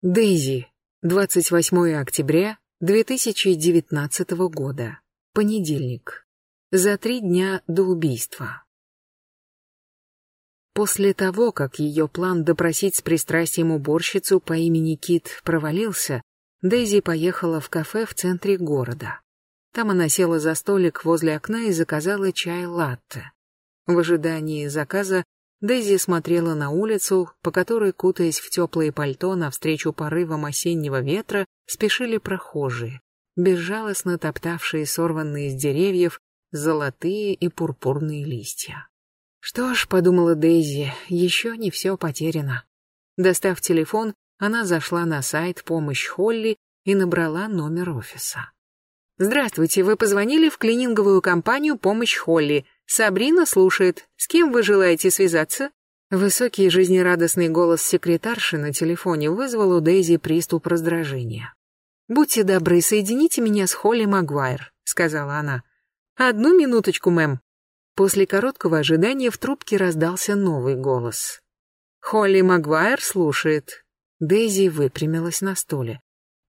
Дейзи. 28 октября 2019 года. Понедельник. За три дня до убийства. После того, как ее план допросить с пристрастием уборщицу по имени Кит провалился, Дейзи поехала в кафе в центре города. Там она села за столик возле окна и заказала чай-латте. В ожидании заказа Дейзи смотрела на улицу, по которой, кутаясь в теплое пальто навстречу порывам осеннего ветра, спешили прохожие, безжалостно топтавшие сорванные с деревьев золотые и пурпурные листья. Что ж, подумала Дейзи, еще не все потеряно. Достав телефон, она зашла на сайт «Помощь Холли» и набрала номер офиса. «Здравствуйте, вы позвонили в клининговую компанию «Помощь Холли». Сабрина слушает. С кем вы желаете связаться? Высокий жизнерадостный голос секретарши на телефоне вызвал у Дейзи приступ раздражения. «Будьте добры, соедините меня с Холли Магуайр», — сказала она. «Одну минуточку, мэм». После короткого ожидания в трубке раздался новый голос. «Холли Магуайр слушает». Дейзи выпрямилась на стуле.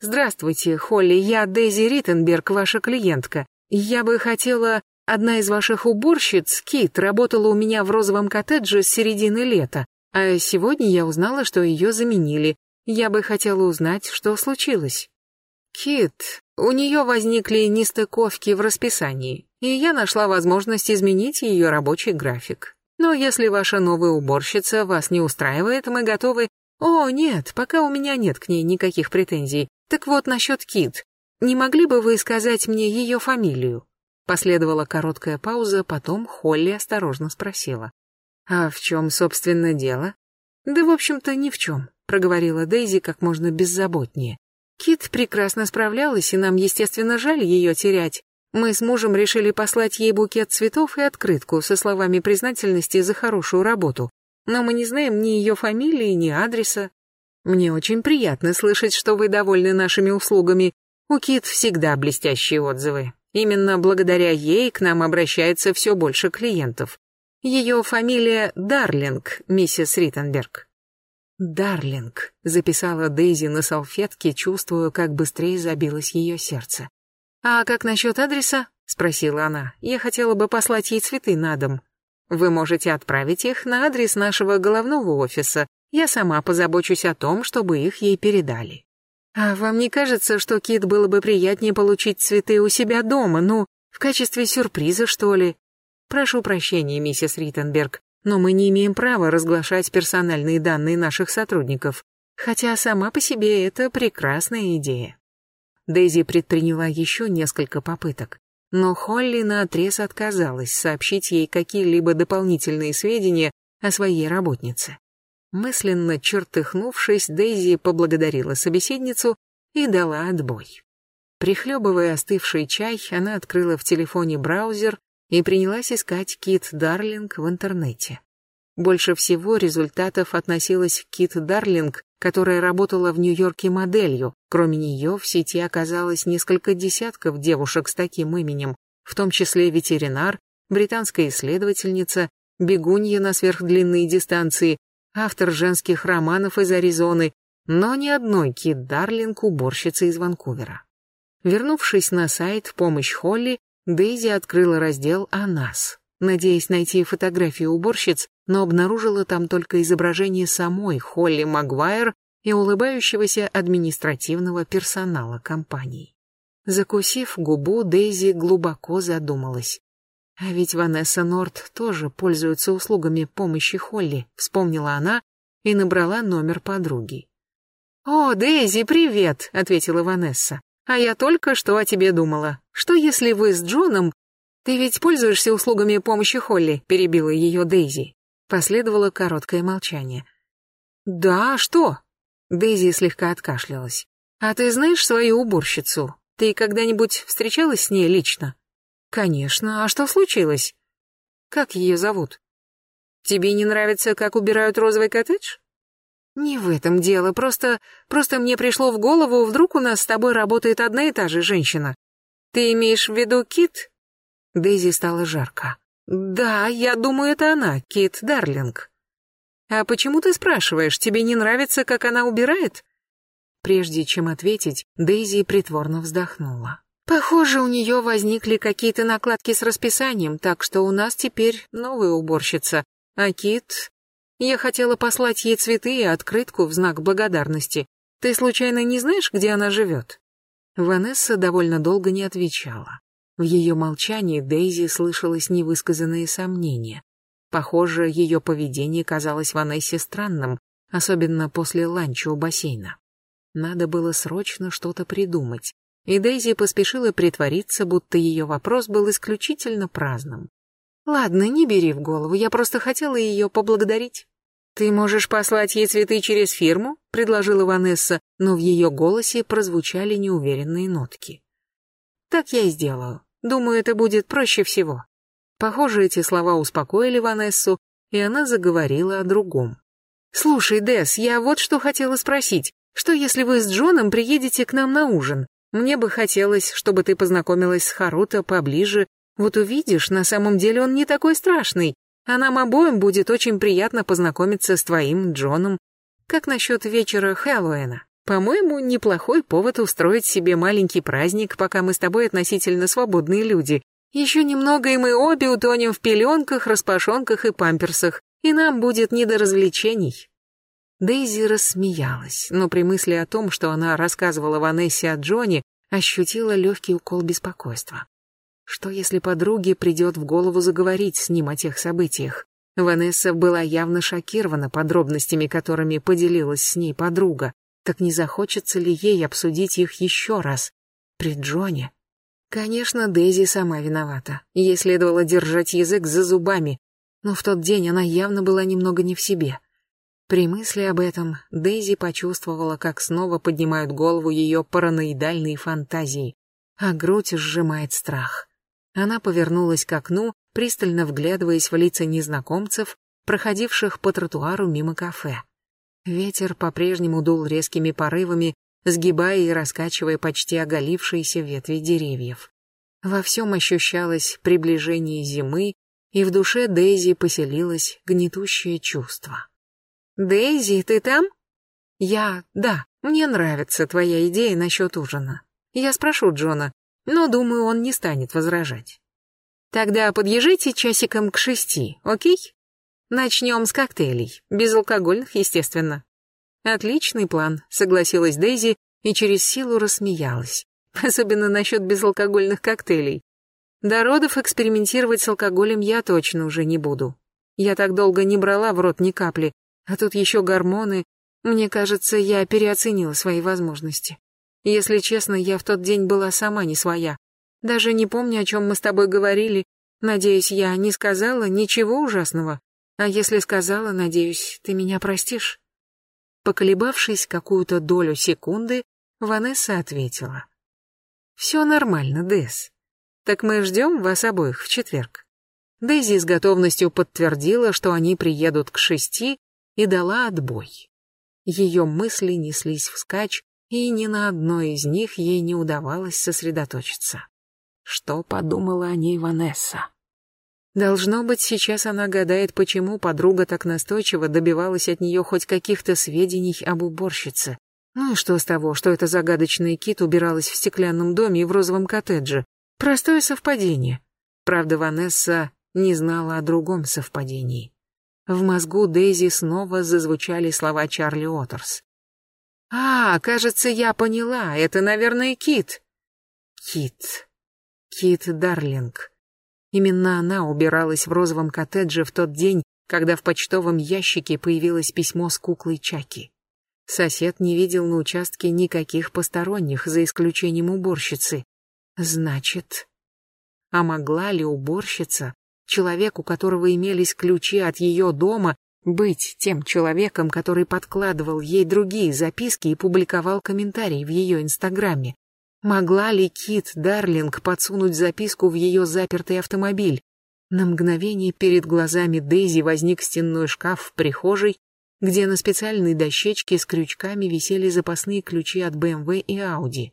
«Здравствуйте, Холли, я Дейзи Риттенберг, ваша клиентка. Я бы хотела... Одна из ваших уборщиц, Кит, работала у меня в розовом коттедже с середины лета, а сегодня я узнала, что ее заменили. Я бы хотела узнать, что случилось. Кит, у нее возникли нестыковки в расписании, и я нашла возможность изменить ее рабочий график. Но если ваша новая уборщица вас не устраивает, мы готовы... О, нет, пока у меня нет к ней никаких претензий. Так вот, насчет Кит. Не могли бы вы сказать мне ее фамилию? Последовала короткая пауза, потом Холли осторожно спросила. «А в чем, собственно, дело?» «Да, в общем-то, ни в чем», — проговорила Дейзи как можно беззаботнее. «Кит прекрасно справлялась, и нам, естественно, жаль ее терять. Мы с мужем решили послать ей букет цветов и открытку со словами признательности за хорошую работу. Но мы не знаем ни ее фамилии, ни адреса. Мне очень приятно слышать, что вы довольны нашими услугами. У Кит всегда блестящие отзывы. Именно благодаря ей к нам обращается все больше клиентов. Ее фамилия Дарлинг, миссис Риттенберг. Дарлинг, записала Дейзи на салфетке, чувствуя, как быстрее забилось ее сердце. А как насчет адреса? спросила она. Я хотела бы послать ей цветы на дом. Вы можете отправить их на адрес нашего головного офиса. Я сама позабочусь о том, чтобы их ей передали. А вам не кажется, что Кит было бы приятнее получить цветы у себя дома, ну, в качестве сюрприза, что ли? Прошу прощения, миссис Риттенберг, но мы не имеем права разглашать персональные данные наших сотрудников, хотя сама по себе это прекрасная идея. Дейзи предприняла еще несколько попыток, но Холли наотрез отказалась сообщить ей какие-либо дополнительные сведения о своей работнице. Мысленно чертыхнувшись, Дейзи поблагодарила собеседницу и дала отбой. Прихлебывая остывший чай, она открыла в телефоне браузер и принялась искать Кит Дарлинг в интернете. Больше всего результатов относилось к Кит Дарлинг, которая работала в Нью-Йорке моделью. Кроме нее в сети оказалось несколько десятков девушек с таким именем, в том числе ветеринар, британская исследовательница, бегунья на сверхдлинные дистанции, автор женских романов из Аризоны, но ни одной Кит Дарлинг уборщицы из Ванкувера. Вернувшись на сайт «Помощь Холли», Дейзи открыла раздел о нас, надеясь найти фотографию уборщиц, но обнаружила там только изображение самой Холли Магуайр и улыбающегося административного персонала компании. Закусив губу, Дейзи глубоко задумалась. А ведь Ванесса Норт тоже пользуется услугами помощи Холли, вспомнила она и набрала номер подруги. «О, Дейзи, привет!» — ответила Ванесса. «А я только что о тебе думала. Что если вы с Джоном...» «Ты ведь пользуешься услугами помощи Холли?» — перебила ее Дейзи. Последовало короткое молчание. «Да, что?» Дейзи слегка откашлялась. «А ты знаешь свою уборщицу? Ты когда-нибудь встречалась с ней лично?» Конечно, а что случилось? Как ее зовут? Тебе не нравится, как убирают розовый коттедж? Не в этом дело, просто... Просто мне пришло в голову, вдруг у нас с тобой работает одна и та же женщина. Ты имеешь в виду Кит? Дейзи стало жарко. Да, я думаю, это она, Кит Дарлинг. А почему ты спрашиваешь, тебе не нравится, как она убирает? прежде чем ответить, Дейзи притворно вздохнула. Похоже, у нее возникли какие-то накладки с расписанием, так что у нас теперь новая уборщица. А Кит... Я хотела послать ей цветы и открытку в знак благодарности. Ты случайно не знаешь, где она живет? Ванесса довольно долго не отвечала. В ее молчании Дейзи слышалось невысказанные сомнения. Похоже, ее поведение казалось Ванессе странным, особенно после ланча у бассейна. Надо было срочно что-то придумать, и Дейзи поспешила притвориться, будто ее вопрос был исключительно праздным. «Ладно, не бери в голову, я просто хотела ее поблагодарить». «Ты можешь послать ей цветы через фирму?» — предложила Ванесса, но в ее голосе прозвучали неуверенные нотки. «Так я и сделаю. Думаю, это будет проще всего». Похоже, эти слова успокоили Ванессу, и она заговорила о другом. «Слушай, Дес, я вот что хотела спросить. Что если вы с Джоном приедете к нам на ужин? Мне бы хотелось, чтобы ты познакомилась с Харуто поближе. Вот увидишь, на самом деле он не такой страшный, а нам обоим будет очень приятно познакомиться с твоим Джоном. Как насчет вечера Хэллоуэна? По-моему, неплохой повод устроить себе маленький праздник, пока мы с тобой относительно свободные люди. Еще немного, и мы обе утонем в пеленках, распашонках и памперсах и нам будет не до развлечений. Дейзи рассмеялась, но при мысли о том, что она рассказывала Ванессе о Джоне, ощутила легкий укол беспокойства. Что если подруге придет в голову заговорить с ним о тех событиях? Ванесса была явно шокирована подробностями, которыми поделилась с ней подруга. Так не захочется ли ей обсудить их еще раз? При Джоне? Конечно, Дейзи сама виновата. Ей следовало держать язык за зубами, но в тот день она явно была немного не в себе. При мысли об этом Дейзи почувствовала, как снова поднимают голову ее параноидальные фантазии, а грудь сжимает страх. Она повернулась к окну, пристально вглядываясь в лица незнакомцев, проходивших по тротуару мимо кафе. Ветер по-прежнему дул резкими порывами, сгибая и раскачивая почти оголившиеся ветви деревьев. Во всем ощущалось приближение зимы и в душе Дейзи поселилось гнетущее чувство. «Дейзи, ты там?» «Я... да, мне нравится твоя идея насчет ужина. Я спрошу Джона, но думаю, он не станет возражать. Тогда подъезжайте часиком к шести, окей? Начнем с коктейлей, безалкогольных, естественно». «Отличный план», — согласилась Дейзи и через силу рассмеялась. Особенно насчет безалкогольных коктейлей. До родов экспериментировать с алкоголем я точно уже не буду. Я так долго не брала в рот ни капли, а тут еще гормоны. Мне кажется, я переоценила свои возможности. Если честно, я в тот день была сама не своя. Даже не помню, о чем мы с тобой говорили. Надеюсь, я не сказала ничего ужасного. А если сказала, надеюсь, ты меня простишь. Поколебавшись какую-то долю секунды, Ванесса ответила. «Все нормально, Дэс. Так мы ждем вас обоих в четверг. Дейзи с готовностью подтвердила, что они приедут к шести, и дала отбой. Ее мысли неслись вскачь, и ни на одной из них ей не удавалось сосредоточиться. Что подумала о ней Ванесса? Должно быть, сейчас она гадает, почему подруга так настойчиво добивалась от нее хоть каких-то сведений об уборщице. Ну и что с того, что эта загадочная Кит убиралась в стеклянном доме и в розовом коттедже? Простое совпадение. Правда, Ванесса не знала о другом совпадении. В мозгу Дейзи снова зазвучали слова Чарли О'Торс. «А, кажется, я поняла, это, наверное, Кит». Кит. Кит Дарлинг. Именно она убиралась в розовом коттедже в тот день, когда в почтовом ящике появилось письмо с куклой Чаки. Сосед не видел на участке никаких посторонних, за исключением уборщицы, Значит, а могла ли уборщица, человек, у которого имелись ключи от ее дома, быть тем человеком, который подкладывал ей другие записки и публиковал комментарии в ее инстаграме? Могла ли Кит Дарлинг подсунуть записку в ее запертый автомобиль? На мгновение перед глазами Дейзи возник стенной шкаф в прихожей, где на специальной дощечке с крючками висели запасные ключи от BMW и Audi.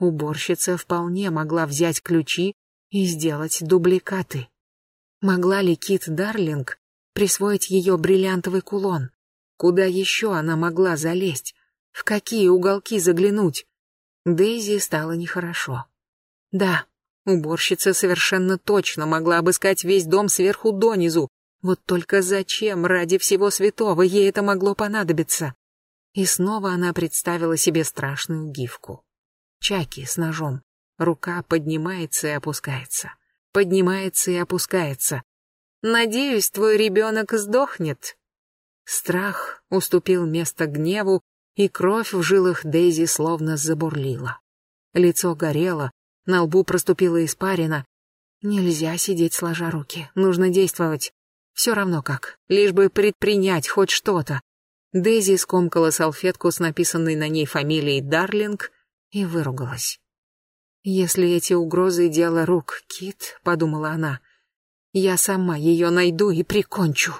Уборщица вполне могла взять ключи и сделать дубликаты. Могла ли Кит Дарлинг присвоить ее бриллиантовый кулон? Куда еще она могла залезть? В какие уголки заглянуть? Дейзи стало нехорошо. Да, уборщица совершенно точно могла обыскать весь дом сверху донизу. Вот только зачем ради всего святого ей это могло понадобиться? И снова она представила себе страшную гифку. Чаки с ножом. Рука поднимается и опускается. Поднимается и опускается. Надеюсь, твой ребенок сдохнет. Страх уступил место гневу, и кровь в жилах Дейзи словно забурлила. Лицо горело, на лбу проступила испарина. Нельзя сидеть сложа руки, нужно действовать. Все равно как, лишь бы предпринять хоть что-то. Дейзи скомкала салфетку с написанной на ней фамилией Дарлинг и выругалась. «Если эти угрозы — дело рук, Кит», — подумала она, — «я сама ее найду и прикончу».